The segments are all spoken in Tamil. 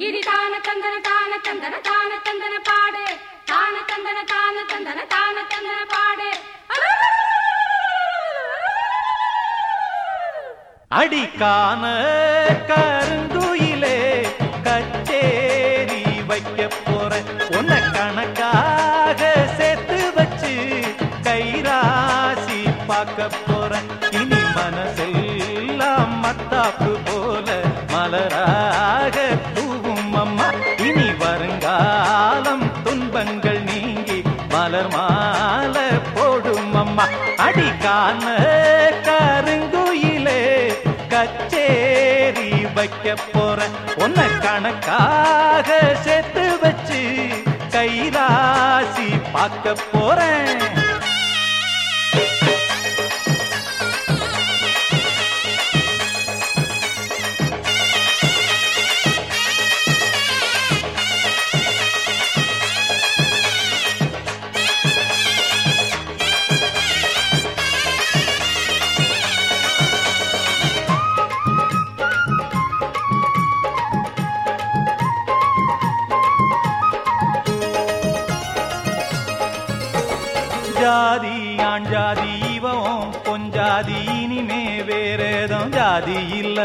தந்தன தான தந்தன தான தந்தன பாடு. தான தந்தன தான தந்தன தான தந்தன பாடு. அடிக்கான கருந்துயிலே கச்சேரி வைக்க போற உன்ன கணக்காக சேர்த்து வச்சு கைராசி பார்க்க போற. இனி மனசெல்லாம் மத்தாப்பு போல மலரா கச்சேரி வைக்க போற உன்னை கணக்காக சேர்த்து வச்சு கைராசி பார்க்க போறேன். ஜாதி ஆண் ஜாதி இவன் பொஞ்சாதி இனிமே வேறேதும் ஜாதி இல்ல.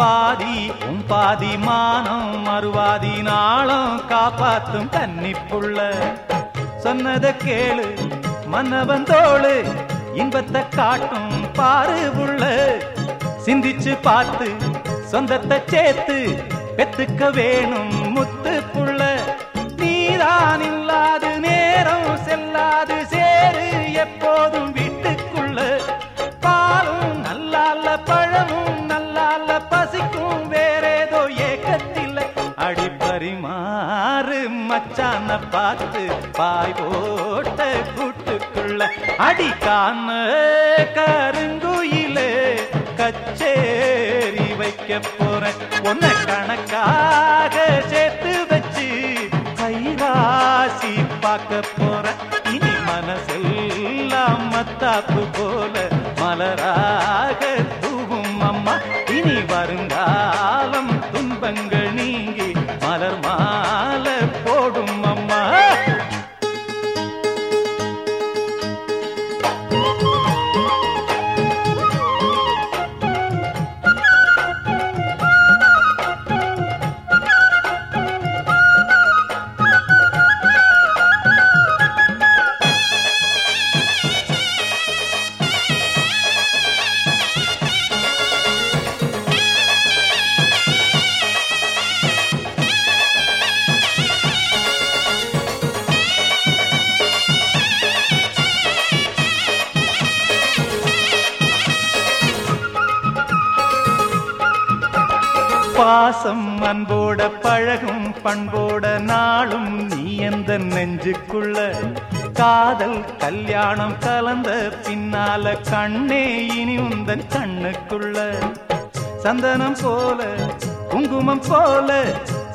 பாதி உன் பாதி மானம் மறுவாதி நாளும் காப்பாத்தும் கன்னிப்புள்ள சொன்னத கேளு மன்னவன் தோளு இன்பத்தை காட்டும் பாரு உள்ள. சிந்திச்சு பார்த்து சொந்தத்தை சேர்த்து பெத்துக்க வேணும் முத்து புள்ள நீதான் இல்லாது பரிமாறு மச்சான பார்த்து பாய் போட்ட கூட்டுக்குள்ள அடிக்கான கருங்குயிலே கச்சேரி வைக்க போறேன். உன்னை கணக்காக சேர்த்து வச்சு கைராசி பார்க்க போறேன். இனி மனசெல்லாம் மத்தாப்பு போல மலராக தூவும் அம்மா. இனி வருங்கா பாசம் அன்போட பழகும் பண்போட நாளும் நீ எந்த நெஞ்சுக்குள்ள? காதல் கல்யாணம் கலந்த பின்னால கண்ணே இனி உந்தன் கண்ணுக்குள்ள. சந்தனம் போல குங்குமம் போல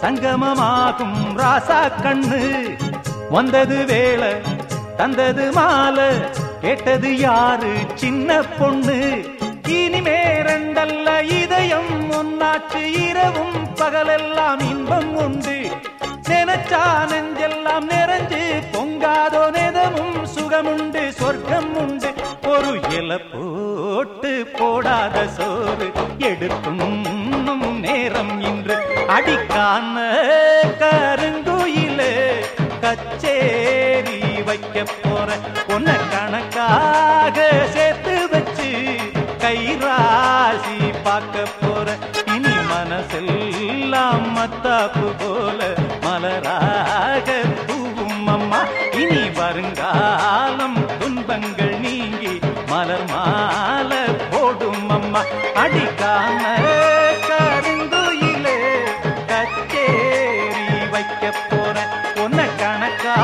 சங்கமமாகும் ராசா கண்ணு. வந்தது வேலை தந்தது மாலை கேட்டது யாரு சின்ன பொண்ணு. இனிமேரன் ரெண்டல்ல இதயம் ஒன்னாச்சு இரவும் பகலெல்லாம் இன்பம் உண்டு. நினைச்சா நெஞ்செல்லாம் நிறைஞ்சு பொங்காதோ நிதமும் சுகமுண்டு சொர்க்கம் உண்டு. ஒரு இல போட்டு போடாத சோறு எடுக்கும் நேரம் இன்று. அடிக்கான கருங்குயிலே கச்சேரி வைக்க மாத்தாப்பு போல மலராக பூவும் அம்மா. இனி வருங்காலம் துன்பங்கள் நீங்கி மலர் மால போடும் அம்மா. அடிக்காம கருந்துயிலே கச்சேரி வைக்க போற ஒன்ன கணக்கா